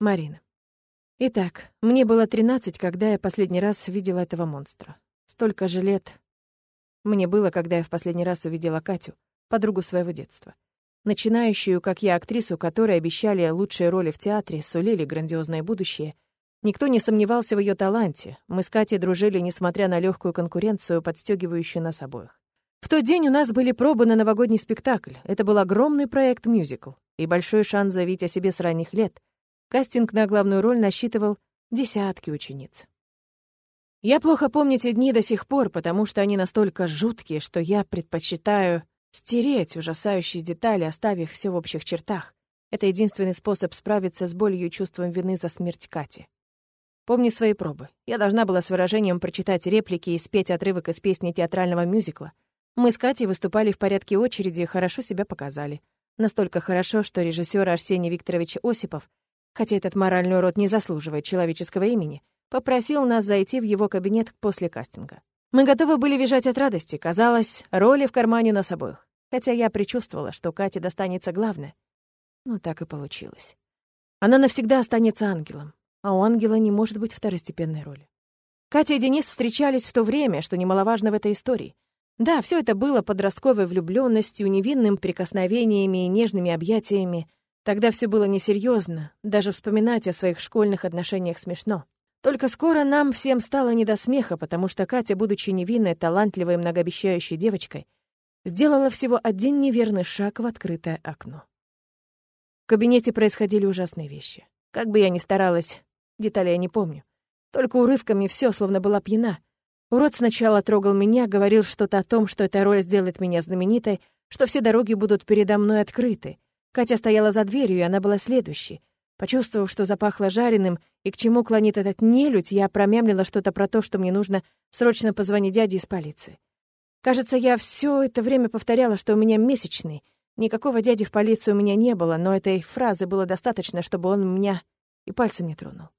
Марина. Итак, мне было 13, когда я последний раз видела этого монстра. Столько же лет мне было, когда я в последний раз увидела Катю, подругу своего детства. Начинающую, как я, актрису, которой обещали лучшие роли в театре, сулили грандиозное будущее. Никто не сомневался в ее таланте. Мы с Катей дружили, несмотря на легкую конкуренцию, подстегивающую нас обоих. В тот день у нас были пробы на новогодний спектакль. Это был огромный проект-мюзикл и большой шанс заявить о себе с ранних лет — Кастинг на главную роль насчитывал десятки учениц. Я плохо помню те дни до сих пор, потому что они настолько жуткие, что я предпочитаю стереть ужасающие детали, оставив все в общих чертах. Это единственный способ справиться с болью и чувством вины за смерть Кати. Помню свои пробы. Я должна была с выражением прочитать реплики и спеть отрывок из песни театрального мюзикла. Мы с Катей выступали в порядке очереди и хорошо себя показали. Настолько хорошо, что режиссер Арсений Викторович Осипов хотя этот моральный урод не заслуживает человеческого имени, попросил нас зайти в его кабинет после кастинга. Мы готовы были визжать от радости. Казалось, роли в кармане нас обоих. Хотя я предчувствовала, что Кате достанется главное. Но так и получилось. Она навсегда останется ангелом, а у ангела не может быть второстепенной роли. Катя и Денис встречались в то время, что немаловажно в этой истории. Да, все это было подростковой влюбленностью, невинным прикосновениями и нежными объятиями, Тогда все было несерьезно, даже вспоминать о своих школьных отношениях смешно. Только скоро нам всем стало не до смеха, потому что Катя, будучи невинной, талантливой и многообещающей девочкой, сделала всего один неверный шаг в открытое окно. В кабинете происходили ужасные вещи. Как бы я ни старалась, детали я не помню. Только урывками все, словно была пьяна. Урод сначала трогал меня, говорил что-то о том, что эта роль сделает меня знаменитой, что все дороги будут передо мной открыты, Катя стояла за дверью, и она была следующей. Почувствовав, что запахло жареным и к чему клонит этот нелюдь, я промямлила что-то про то, что мне нужно срочно позвонить дяде из полиции. Кажется, я все это время повторяла, что у меня месячный. Никакого дяди в полиции у меня не было, но этой фразы было достаточно, чтобы он меня и пальцем не тронул.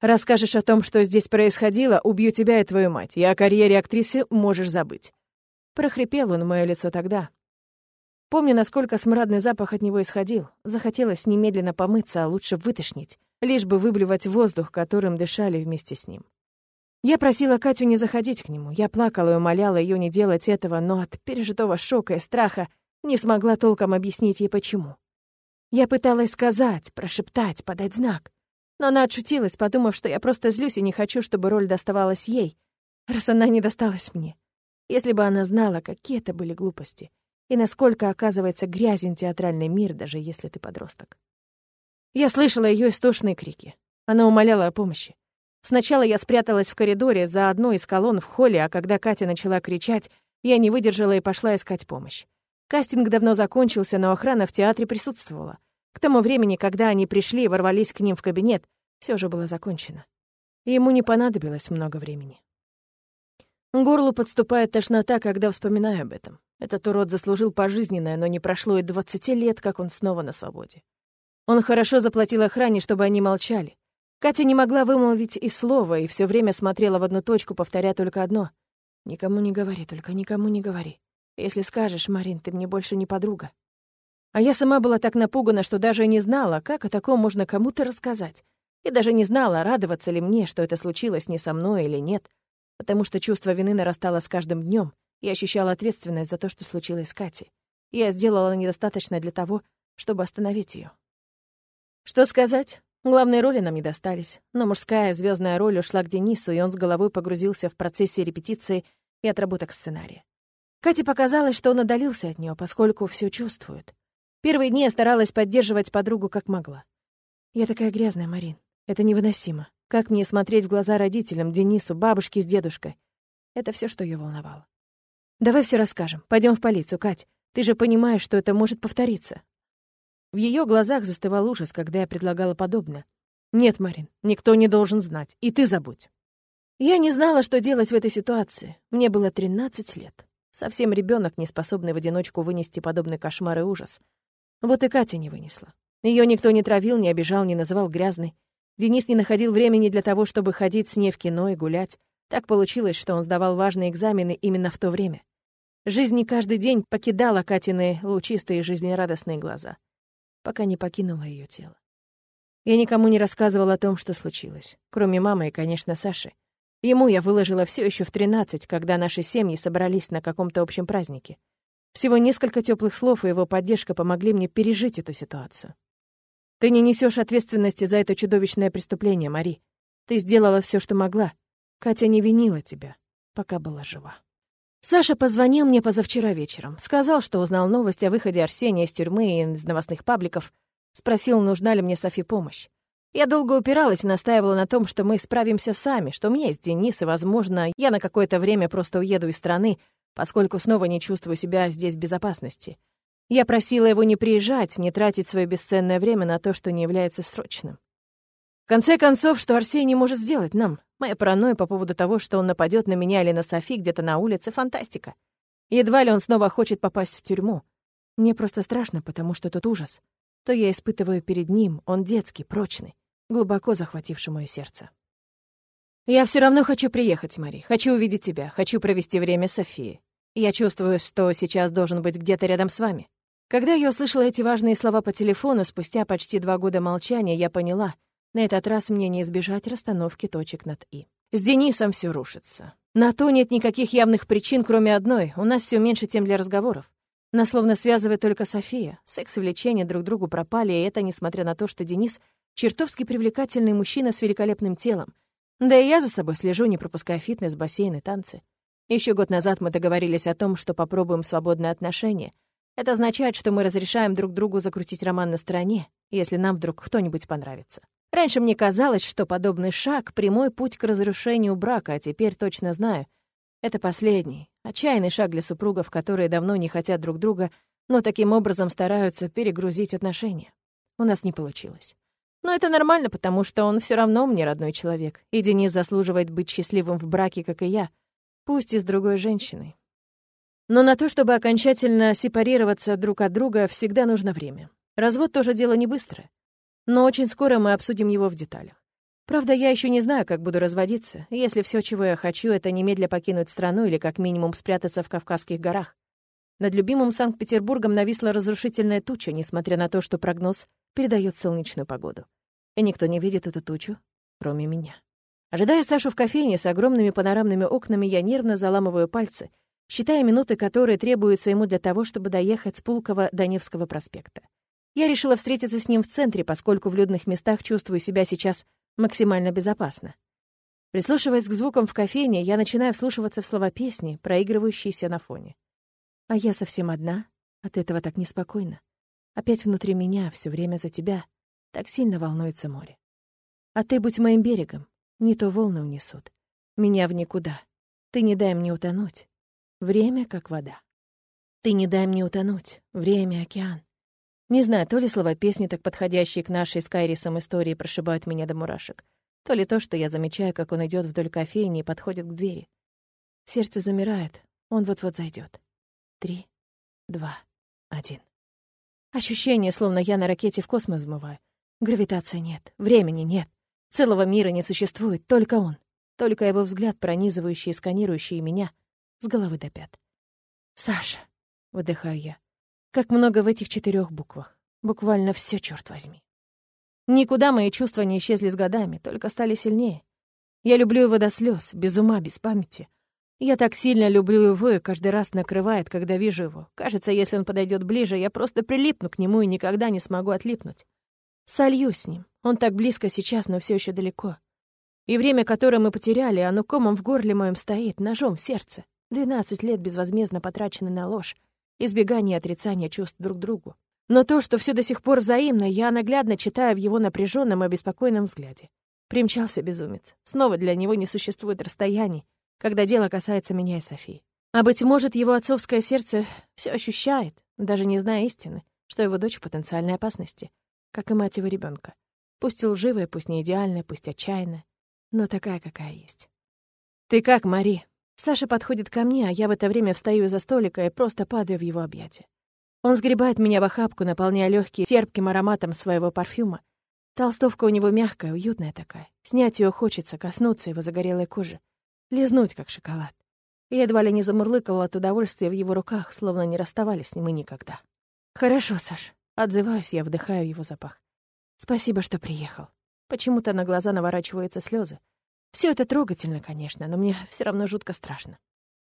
«Расскажешь о том, что здесь происходило, убью тебя и твою мать, и о карьере актрисы можешь забыть». Прохрипел он мое лицо тогда, Помню, насколько смрадный запах от него исходил. Захотелось немедленно помыться, а лучше вытошнить, лишь бы выблевать воздух, которым дышали вместе с ним. Я просила Катю не заходить к нему. Я плакала и умоляла ее не делать этого, но от пережитого шока и страха не смогла толком объяснить ей почему. Я пыталась сказать, прошептать, подать знак. Но она отшутилась, подумав, что я просто злюсь и не хочу, чтобы роль доставалась ей, раз она не досталась мне. Если бы она знала, какие это были глупости и насколько, оказывается, грязен театральный мир, даже если ты подросток. Я слышала ее истошные крики. Она умоляла о помощи. Сначала я спряталась в коридоре за одной из колонн в холле, а когда Катя начала кричать, я не выдержала и пошла искать помощь. Кастинг давно закончился, но охрана в театре присутствовала. К тому времени, когда они пришли и ворвались к ним в кабинет, все же было закончено. ему не понадобилось много времени. Горлу подступает тошнота, когда вспоминаю об этом. Этот урод заслужил пожизненное, но не прошло и двадцати лет, как он снова на свободе. Он хорошо заплатил охране, чтобы они молчали. Катя не могла вымолвить и слова, и все время смотрела в одну точку, повторяя только одно. «Никому не говори, только никому не говори. Если скажешь, Марин, ты мне больше не подруга». А я сама была так напугана, что даже не знала, как о таком можно кому-то рассказать. И даже не знала, радоваться ли мне, что это случилось не со мной или нет, потому что чувство вины нарастало с каждым днем, я ощущала ответственность за то, что случилось с Катей. Я сделала недостаточно для того, чтобы остановить ее. Что сказать? Главные роли нам не достались, но мужская звездная роль ушла к Денису, и он с головой погрузился в процессе репетиции и отработок сценария. Кате показалось, что он отдалился от нее, поскольку все чувствует. Первые дни я старалась поддерживать подругу как могла. Я такая грязная, Марин. Это невыносимо. Как мне смотреть в глаза родителям, Денису, бабушке с дедушкой? Это все, что ее волновало. Давай все расскажем. Пойдем в полицию, Кать. Ты же понимаешь, что это может повториться. В ее глазах застывал ужас, когда я предлагала подобное. Нет, Марин, никто не должен знать, и ты забудь. Я не знала, что делать в этой ситуации. Мне было 13 лет. Совсем ребенок, не способный в одиночку вынести подобный кошмар и ужас. Вот и Катя не вынесла. Ее никто не травил, не обижал, не называл грязной. Денис не находил времени для того, чтобы ходить с ней в кино и гулять. Так получилось, что он сдавал важные экзамены именно в то время. Жизнь не каждый день покидала Катины лучистые жизнерадостные глаза, пока не покинула ее тело. Я никому не рассказывала о том, что случилось, кроме мамы и, конечно, Саши. Ему я выложила все еще в 13, когда наши семьи собрались на каком-то общем празднике. Всего несколько теплых слов и его поддержка помогли мне пережить эту ситуацию. Ты не несешь ответственности за это чудовищное преступление, Мари. Ты сделала все, что могла. Катя не винила тебя, пока была жива. Саша позвонил мне позавчера вечером. Сказал, что узнал новость о выходе Арсения из тюрьмы и из новостных пабликов. Спросил, нужна ли мне Софи помощь. Я долго упиралась и настаивала на том, что мы справимся сами, что у меня есть Денис, и, возможно, я на какое-то время просто уеду из страны, поскольку снова не чувствую себя здесь в безопасности. Я просила его не приезжать, не тратить свое бесценное время на то, что не является срочным. В конце концов, что Арсений может сделать нам? Моя паранойя по поводу того, что он нападет на меня или на Софи где-то на улице, фантастика. Едва ли он снова хочет попасть в тюрьму. Мне просто страшно, потому что тот ужас, то я испытываю перед ним, он детский, прочный глубоко захвативший мое сердце. «Я все равно хочу приехать, Мари. Хочу увидеть тебя. Хочу провести время с Софией. Я чувствую, что сейчас должен быть где-то рядом с вами». Когда я услышала эти важные слова по телефону, спустя почти два года молчания, я поняла, на этот раз мне не избежать расстановки точек над «и». С Денисом все рушится. На то нет никаких явных причин, кроме одной. У нас все меньше тем для разговоров. Нас словно связывает только София. Секс и влечение друг другу пропали, и это несмотря на то, что Денис Чертовски привлекательный мужчина с великолепным телом. Да и я за собой слежу, не пропуская фитнес, бассейны, танцы. Еще год назад мы договорились о том, что попробуем свободные отношения. Это означает, что мы разрешаем друг другу закрутить роман на стороне, если нам вдруг кто-нибудь понравится. Раньше мне казалось, что подобный шаг — прямой путь к разрушению брака, а теперь точно знаю. Это последний, отчаянный шаг для супругов, которые давно не хотят друг друга, но таким образом стараются перегрузить отношения. У нас не получилось. Но это нормально, потому что он все равно мне родной человек, и Денис заслуживает быть счастливым в браке, как и я, пусть и с другой женщиной. Но на то, чтобы окончательно сепарироваться друг от друга, всегда нужно время. Развод тоже дело не быстрое. Но очень скоро мы обсудим его в деталях. Правда, я еще не знаю, как буду разводиться, если все, чего я хочу, это немедля покинуть страну или как минимум спрятаться в Кавказских горах. Над любимым Санкт-Петербургом нависла разрушительная туча, несмотря на то, что прогноз передает солнечную погоду. И никто не видит эту тучу, кроме меня. Ожидая Сашу в кофейне с огромными панорамными окнами, я нервно заламываю пальцы, считая минуты, которые требуются ему для того, чтобы доехать с Пулково до Невского проспекта. Я решила встретиться с ним в центре, поскольку в людных местах чувствую себя сейчас максимально безопасно. Прислушиваясь к звукам в кофейне, я начинаю вслушиваться в слова песни, проигрывающиеся на фоне. А я совсем одна, от этого так неспокойно. Опять внутри меня, все время за тебя, так сильно волнуется море. А ты будь моим берегом, не то волны унесут. Меня в никуда. Ты не дай мне утонуть. Время как вода. Ты не дай мне утонуть. Время — океан. Не знаю, то ли слова песни, так подходящие к нашей с Кайрисом истории, прошибают меня до мурашек, то ли то, что я замечаю, как он идет вдоль кофейни и подходит к двери. Сердце замирает, он вот-вот зайдет. Три, два, один. Ощущение, словно я на ракете в космос взмываю. Гравитации нет, времени нет. Целого мира не существует, только он. Только его взгляд, пронизывающий и сканирующий меня с головы до пят. «Саша», — выдыхаю я, — «как много в этих четырех буквах. Буквально все, черт возьми». Никуда мои чувства не исчезли с годами, только стали сильнее. Я люблю его до слез, без ума, без памяти. Я так сильно люблю его и каждый раз накрывает, когда вижу его. Кажется, если он подойдет ближе, я просто прилипну к нему и никогда не смогу отлипнуть. Солью с ним. Он так близко сейчас, но все еще далеко. И время, которое мы потеряли, оно комом в горле моем стоит, ножом в сердце. Двенадцать лет безвозмездно потрачены на ложь, избегание отрицание чувств друг другу. Но то, что все до сих пор взаимно, я наглядно читаю в его напряженном и беспокойном взгляде. Примчался безумец. Снова для него не существует расстояний, когда дело касается меня и Софии. А, быть может, его отцовское сердце все ощущает, даже не зная истины, что его дочь в потенциальной опасности, как и мать его ребенка. Пусть и лживая, пусть не идеальная, пусть отчаянная, но такая, какая есть. «Ты как, Мари?» Саша подходит ко мне, а я в это время встаю из-за столика и просто падаю в его объятия. Он сгребает меня в охапку, наполняя легкие терпким ароматом своего парфюма. Толстовка у него мягкая, уютная такая. Снять ее хочется, коснуться его загорелой кожи лизнуть, как шоколад. Я едва ли не замурлыкала от удовольствия в его руках, словно не расставались с ним и никогда. «Хорошо, Саш», — отзываюсь, я вдыхаю его запах. Спасибо, что приехал. Почему-то на глаза наворачиваются слезы. Все это трогательно, конечно, но мне все равно жутко страшно.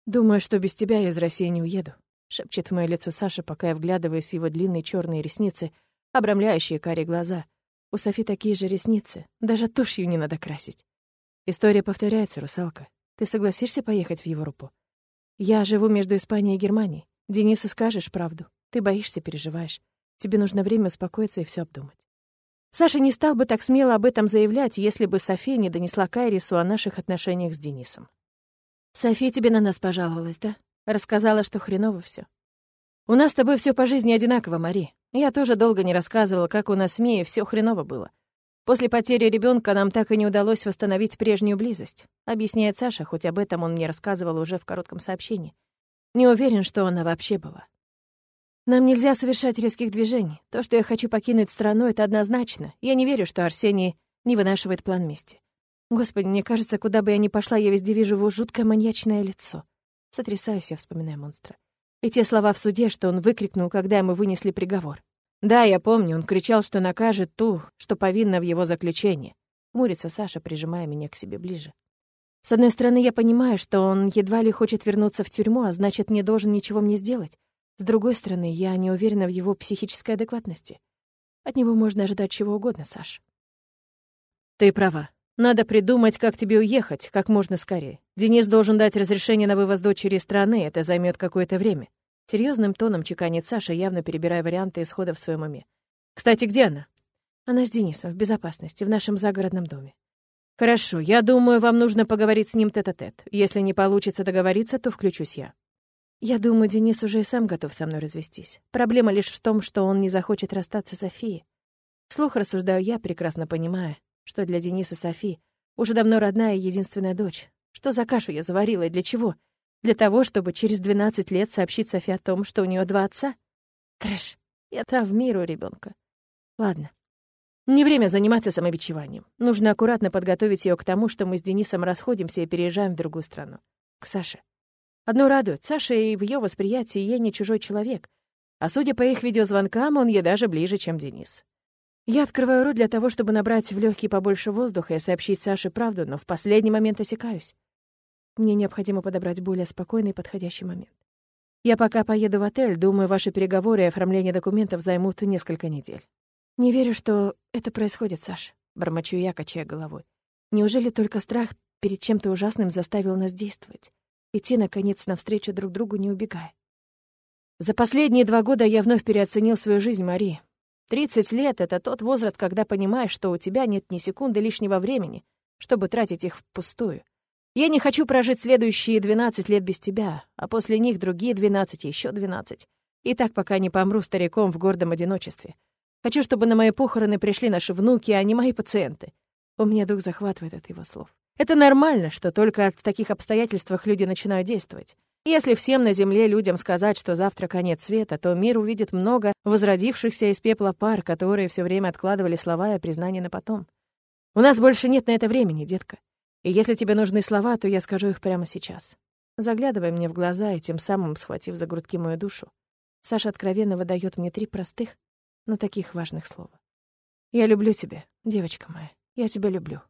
Думаю, что без тебя я из России не уеду, шепчет в мое лицо Саша, пока я вглядываюсь в его длинные черные ресницы, обрамляющие карие глаза. У Софи такие же ресницы, даже тушью не надо красить. История повторяется, русалка. Ты согласишься поехать в Европу? Я живу между Испанией и Германией. Денису скажешь правду. Ты боишься, переживаешь. Тебе нужно время успокоиться и все обдумать. Саша не стал бы так смело об этом заявлять, если бы София не донесла Кайрису о наших отношениях с Денисом. «София тебе на нас пожаловалась, да? Рассказала, что хреново все. У нас с тобой все по жизни одинаково, Мари. Я тоже долго не рассказывала, как у нас с Мией все хреново было. После потери ребенка нам так и не удалось восстановить прежнюю близость, объясняет Саша, хоть об этом он мне рассказывал уже в коротком сообщении. Не уверен, что она вообще была. Нам нельзя совершать резких движений. То, что я хочу покинуть страну, это однозначно. Я не верю, что Арсений не вынашивает план мести. Господи, мне кажется, куда бы я ни пошла, я везде вижу его жуткое маньячное лицо. Сотрясаюсь я, вспоминая монстра. И те слова в суде, что он выкрикнул, когда мы вынесли приговор. Да, я помню, он кричал, что накажет ту, что повинна в его заключении. Мурится Саша, прижимая меня к себе ближе. С одной стороны, я понимаю, что он едва ли хочет вернуться в тюрьму, а значит, не должен ничего мне сделать. С другой стороны, я не уверена в его психической адекватности. От него можно ожидать чего угодно, Саш. Ты права. Надо придумать, как тебе уехать, как можно скорее. Денис должен дать разрешение на вывоз дочери из страны, это займет какое-то время. Серьезным тоном чеканит Саша, явно перебирая варианты исхода в своем уме. Кстати, где она? Она с Денисом, в безопасности, в нашем загородном доме. Хорошо, я думаю, вам нужно поговорить с ним тет-а-тет. -тет. Если не получится договориться, то включусь я. Я думаю, Денис уже и сам готов со мной развестись. Проблема лишь в том, что он не захочет расстаться с Софией. Вслух рассуждаю я, прекрасно понимая, что для Дениса Софи уже давно родная и единственная дочь. Что за кашу я заварила и для чего? Для того, чтобы через 12 лет сообщить Софи о том, что у нее два отца? Трэш. Я травмирую ребенка. Ладно. Не время заниматься самобичеванием. Нужно аккуратно подготовить ее к тому, что мы с Денисом расходимся и переезжаем в другую страну. К Саше. Одно радует, Саша и в ее восприятии ей не чужой человек. А судя по их видеозвонкам, он ей даже ближе, чем Денис. Я открываю рот для того, чтобы набрать в легкие побольше воздуха и сообщить Саше правду, но в последний момент осекаюсь. Мне необходимо подобрать более спокойный и подходящий момент. Я пока поеду в отель, думаю, ваши переговоры и оформление документов займут несколько недель. Не верю, что это происходит, Саш. Бормочу я, качая головой. Неужели только страх перед чем-то ужасным заставил нас действовать? Идти, наконец, навстречу друг другу, не убегая. За последние два года я вновь переоценил свою жизнь, Мари. Тридцать лет — это тот возраст, когда понимаешь, что у тебя нет ни секунды лишнего времени, чтобы тратить их впустую. Я не хочу прожить следующие двенадцать лет без тебя, а после них другие двенадцать, еще двенадцать. И так пока не помру стариком в гордом одиночестве. Хочу, чтобы на мои похороны пришли наши внуки, а не мои пациенты. У меня дух захватывает от его слов. Это нормально, что только в таких обстоятельствах люди начинают действовать. Если всем на Земле людям сказать, что завтра конец света, то мир увидит много возродившихся из пепла пар, которые все время откладывали слова и признания на потом. У нас больше нет на это времени, детка. И если тебе нужны слова, то я скажу их прямо сейчас. Заглядывай мне в глаза и тем самым схватив за грудки мою душу. Саша откровенно выдает мне три простых, но таких важных слова. «Я люблю тебя, девочка моя. Я тебя люблю».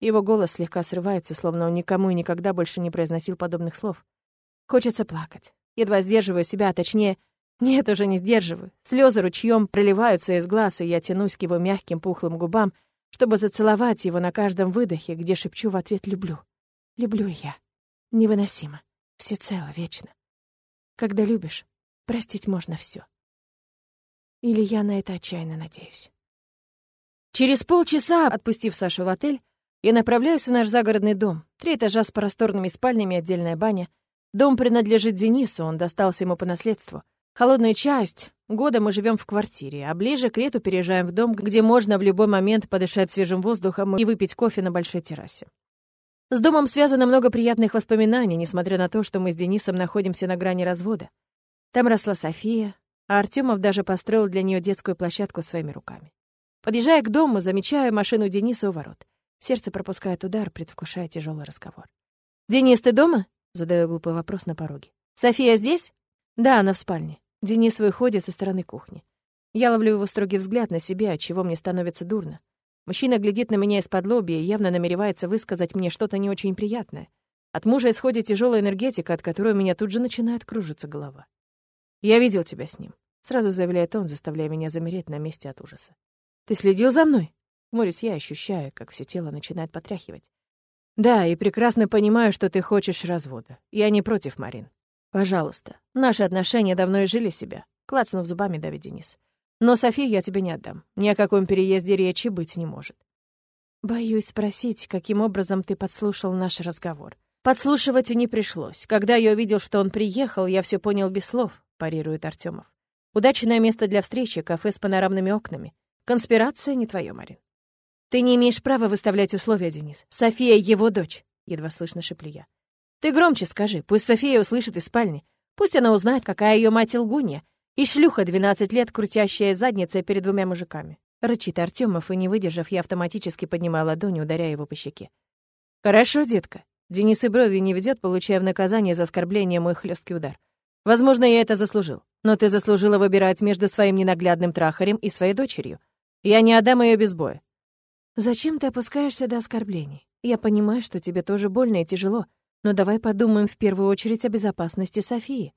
Его голос слегка срывается, словно он никому и никогда больше не произносил подобных слов. Хочется плакать. Едва сдерживаю себя, а точнее, нет, уже не сдерживаю. Слезы ручьем проливаются из глаз, и я тянусь к его мягким пухлым губам, чтобы зацеловать его на каждом выдохе, где шепчу в ответ «люблю». Люблю я. Невыносимо. Всецело, вечно. Когда любишь, простить можно все. Или я на это отчаянно надеюсь. Через полчаса, отпустив Сашу в отель, я направляюсь в наш загородный дом. Три этажа с просторными спальнями, отдельная баня — Дом принадлежит Денису, он достался ему по наследству. Холодная часть. Года мы живем в квартире, а ближе к лету переезжаем в дом, где можно в любой момент подышать свежим воздухом и выпить кофе на большой террасе. С домом связано много приятных воспоминаний, несмотря на то, что мы с Денисом находимся на грани развода. Там росла София, а Артемов даже построил для нее детскую площадку своими руками. Подъезжая к дому, замечаю машину Дениса у ворот. Сердце пропускает удар, предвкушая тяжелый разговор. «Денис, ты дома?» Задаю глупый вопрос на пороге. «София здесь?» «Да, она в спальне». Денис выходит со стороны кухни. Я ловлю его строгий взгляд на себя, от чего мне становится дурно. Мужчина глядит на меня из-под лобья и явно намеревается высказать мне что-то не очень приятное. От мужа исходит тяжелая энергетика, от которой у меня тут же начинает кружиться голова. «Я видел тебя с ним», — сразу заявляет он, заставляя меня замереть на месте от ужаса. «Ты следил за мной?» Хмурюсь я, ощущая, как все тело начинает потряхивать. «Да, и прекрасно понимаю, что ты хочешь развода. Я не против, Марин. Пожалуйста. Наши отношения давно изжили себя», — клацнув зубами, давит Денис. Но Софию я тебе не отдам. Ни о каком переезде речи быть не может. Боюсь спросить, каким образом ты подслушал наш разговор. Подслушивать и не пришлось. Когда я увидел, что он приехал, я все понял без слов, парирует Артемов. Удачное место для встречи, кафе с панорамными окнами. Конспирация не твое, Марин. Ты не имеешь права выставлять условия, Денис. София — его дочь, едва слышно шеплю я. Ты громче скажи, пусть София услышит из спальни. Пусть она узнает, какая ее мать лгунья, и шлюха 12 лет, крутящая задницей перед двумя мужиками. Рычит Артемов, и, не выдержав, я автоматически поднимаю ладонь, ударяя его по щеке. «Хорошо, детка». Денис и брови не ведет, получая в наказание за оскорбление мой хлесткий удар. Возможно, я это заслужил. Но ты заслужила выбирать между своим ненаглядным трахарем и своей дочерью. Я не отдам ее без боя. Зачем ты опускаешься до оскорблений? Я понимаю, что тебе тоже больно и тяжело, но давай подумаем в первую очередь о безопасности Софии.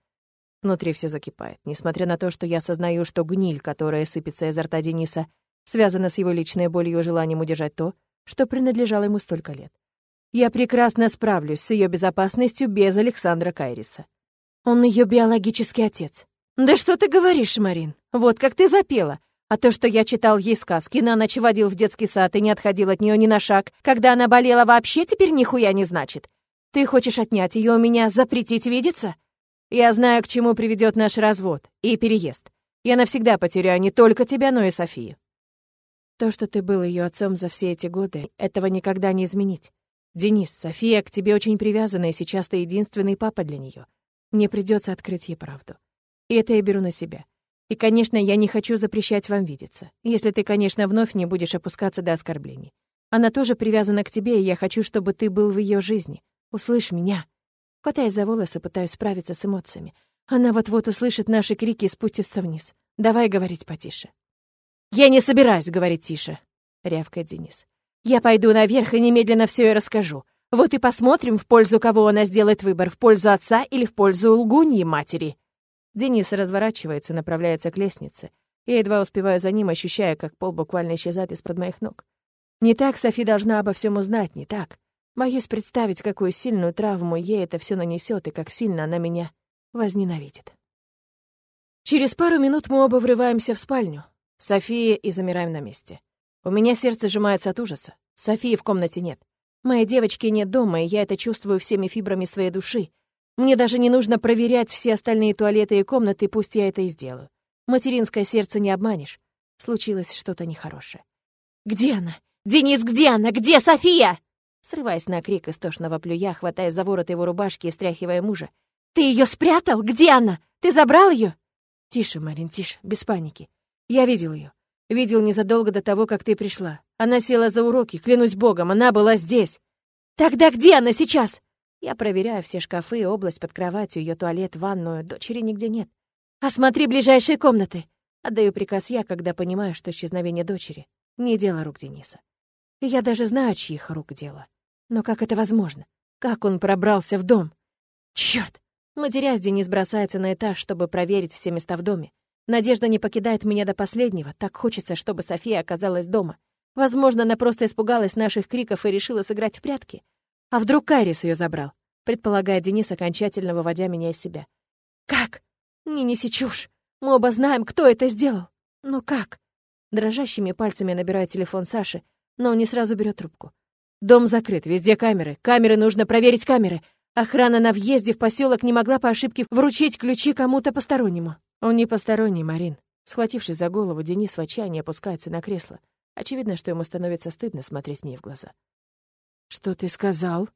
Внутри все закипает, несмотря на то, что я осознаю, что гниль, которая сыпется изо рта Дениса, связана с его личной болью и желанием удержать то, что принадлежало ему столько лет. Я прекрасно справлюсь с ее безопасностью без Александра Кайриса. Он ее биологический отец. Да что ты говоришь, Марин? Вот как ты запела. А то, что я читал ей сказки, на ночь водил в детский сад и не отходил от нее ни на шаг, когда она болела, вообще теперь нихуя не значит. Ты хочешь отнять ее у меня, запретить видеться? Я знаю, к чему приведет наш развод и переезд. Я навсегда потеряю не только тебя, но и Софию. То, что ты был ее отцом за все эти годы, этого никогда не изменить. Денис, София к тебе очень привязана, и сейчас ты единственный папа для нее. Мне придется открыть ей правду. И это я беру на себя. И, конечно, я не хочу запрещать вам видеться, если ты, конечно, вновь не будешь опускаться до оскорблений. Она тоже привязана к тебе, и я хочу, чтобы ты был в ее жизни. Услышь меня. Хватаясь за волосы, пытаюсь справиться с эмоциями. Она вот-вот услышит наши крики и спустится вниз. Давай говорить потише. «Я не собираюсь говорить тише», — рявкает Денис. «Я пойду наверх и немедленно все и расскажу. Вот и посмотрим, в пользу кого она сделает выбор, в пользу отца или в пользу лгуньи матери». Денис разворачивается, направляется к лестнице. Я едва успеваю за ним, ощущая, как пол буквально исчезает из-под моих ног. Не так Софи должна обо всем узнать, не так. Боюсь представить, какую сильную травму ей это все нанесет и как сильно она меня возненавидит. Через пару минут мы оба врываемся в спальню. София и замираем на месте. У меня сердце сжимается от ужаса. Софии в комнате нет. Моей девочки нет дома, и я это чувствую всеми фибрами своей души. Мне даже не нужно проверять все остальные туалеты и комнаты, пусть я это и сделаю. Материнское сердце не обманешь. Случилось что-то нехорошее. «Где она? Денис, где она? Где София?» Срываясь на крик истошного плюя, хватая за ворот его рубашки и стряхивая мужа. «Ты ее спрятал? Где она? Ты забрал ее?» «Тише, Марин, тише, без паники. Я видел ее. Видел незадолго до того, как ты пришла. Она села за уроки, клянусь богом, она была здесь. Тогда где она сейчас?» Я проверяю все шкафы, область под кроватью, ее туалет, ванную. Дочери нигде нет. «Осмотри ближайшие комнаты!» Отдаю приказ я, когда понимаю, что исчезновение дочери — не дело рук Дениса. Я даже знаю, чьих рук дело. Но как это возможно? Как он пробрался в дом? Чёрт! Матерясь, Денис бросается на этаж, чтобы проверить все места в доме. Надежда не покидает меня до последнего. Так хочется, чтобы София оказалась дома. Возможно, она просто испугалась наших криков и решила сыграть в прятки. А вдруг Кайрис ее забрал? Предполагает Денис, окончательно выводя меня из себя. Как? Не неси чушь. Мы оба знаем, кто это сделал. Но как? Дрожащими пальцами набираю телефон Саши, но он не сразу берет трубку. Дом закрыт, везде камеры. Камеры нужно проверить камеры. Охрана на въезде в поселок не могла по ошибке вручить ключи кому-то постороннему. Он не посторонний, Марин. Схватившись за голову, Денис в отчаянии опускается на кресло. Очевидно, что ему становится стыдно смотреть мне в глаза. «Что ты сказал?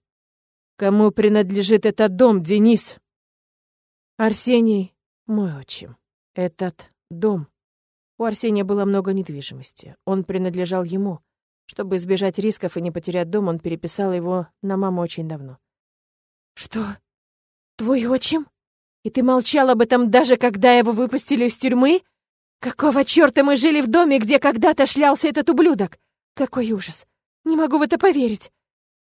Кому принадлежит этот дом, Денис?» «Арсений — мой отчим. Этот дом. У Арсения было много недвижимости. Он принадлежал ему. Чтобы избежать рисков и не потерять дом, он переписал его на маму очень давно. «Что? Твой отчим? И ты молчал об этом даже когда его выпустили из тюрьмы? Какого черта мы жили в доме, где когда-то шлялся этот ублюдок? Какой ужас! Не могу в это поверить!»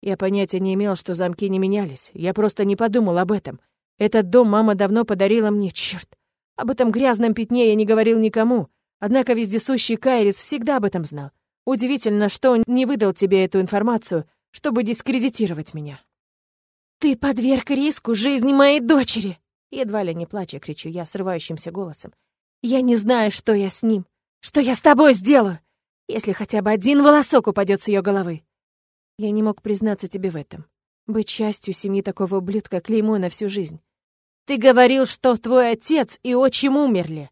Я понятия не имел, что замки не менялись. Я просто не подумал об этом. Этот дом мама давно подарила мне, черт. Об этом грязном пятне я не говорил никому. Однако вездесущий Кайрис всегда об этом знал. Удивительно, что он не выдал тебе эту информацию, чтобы дискредитировать меня. «Ты подверг риску жизни моей дочери!» Едва ли не плача, кричу я срывающимся голосом. «Я не знаю, что я с ним, что я с тобой сделаю, если хотя бы один волосок упадет с ее головы!» Я не мог признаться тебе в этом. Быть частью семьи такого ублюдка клеймо на всю жизнь. Ты говорил, что твой отец и отчим умерли.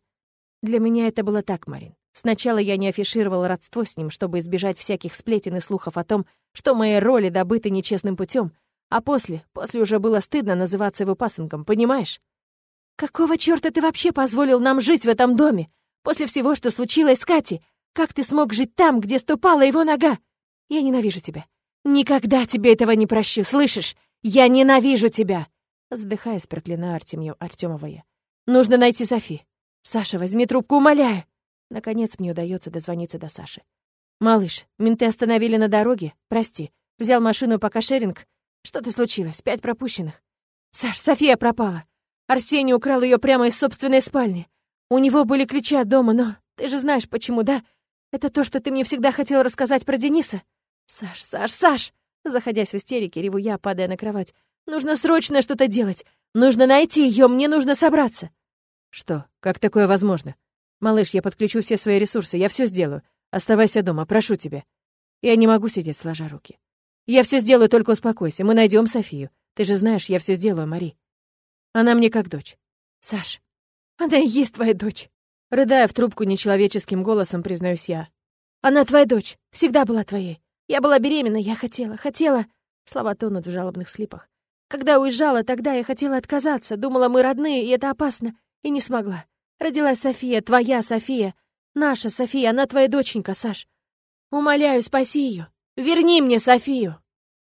Для меня это было так, Марин. Сначала я не афишировал родство с ним, чтобы избежать всяких сплетен и слухов о том, что мои роли добыты нечестным путем, а после, после уже было стыдно называться его пасынком, понимаешь? Какого чёрта ты вообще позволил нам жить в этом доме? После всего, что случилось с Катей, как ты смог жить там, где ступала его нога? Я ненавижу тебя. Никогда тебе этого не прощу, слышишь? Я ненавижу тебя!» Задыхаясь, проклинаю Артемью Артемова я. «Нужно найти Софи. Саша, возьми трубку, умоляю!» Наконец мне удается дозвониться до Саши. «Малыш, менты остановили на дороге. Прости. Взял машину по кошеринг. Что-то случилось. Пять пропущенных. Саш, София пропала. Арсений украл ее прямо из собственной спальни. У него были ключи от дома, но ты же знаешь, почему, да? Это то, что ты мне всегда хотел рассказать про Дениса. Саш, Саш, Саш! Заходясь в истерике, реву я, падая на кровать. Нужно срочно что-то делать. Нужно найти ее, мне нужно собраться. Что? Как такое возможно? Малыш, я подключу все свои ресурсы, я все сделаю. Оставайся дома, прошу тебя. Я не могу сидеть сложа руки. Я все сделаю, только успокойся. Мы найдем Софию. Ты же знаешь, я все сделаю, Мари. Она мне как дочь. Саш, она и есть твоя дочь. Рыдая в трубку нечеловеческим голосом, признаюсь я. Она твоя дочь, всегда была твоей. Я была беременна, я хотела, хотела... Слова тонут в жалобных слипах. Когда уезжала, тогда я хотела отказаться. Думала, мы родные, и это опасно. И не смогла. Родилась София, твоя София. Наша София, она твоя доченька, Саш. Умоляю, спаси ее. Верни мне Софию.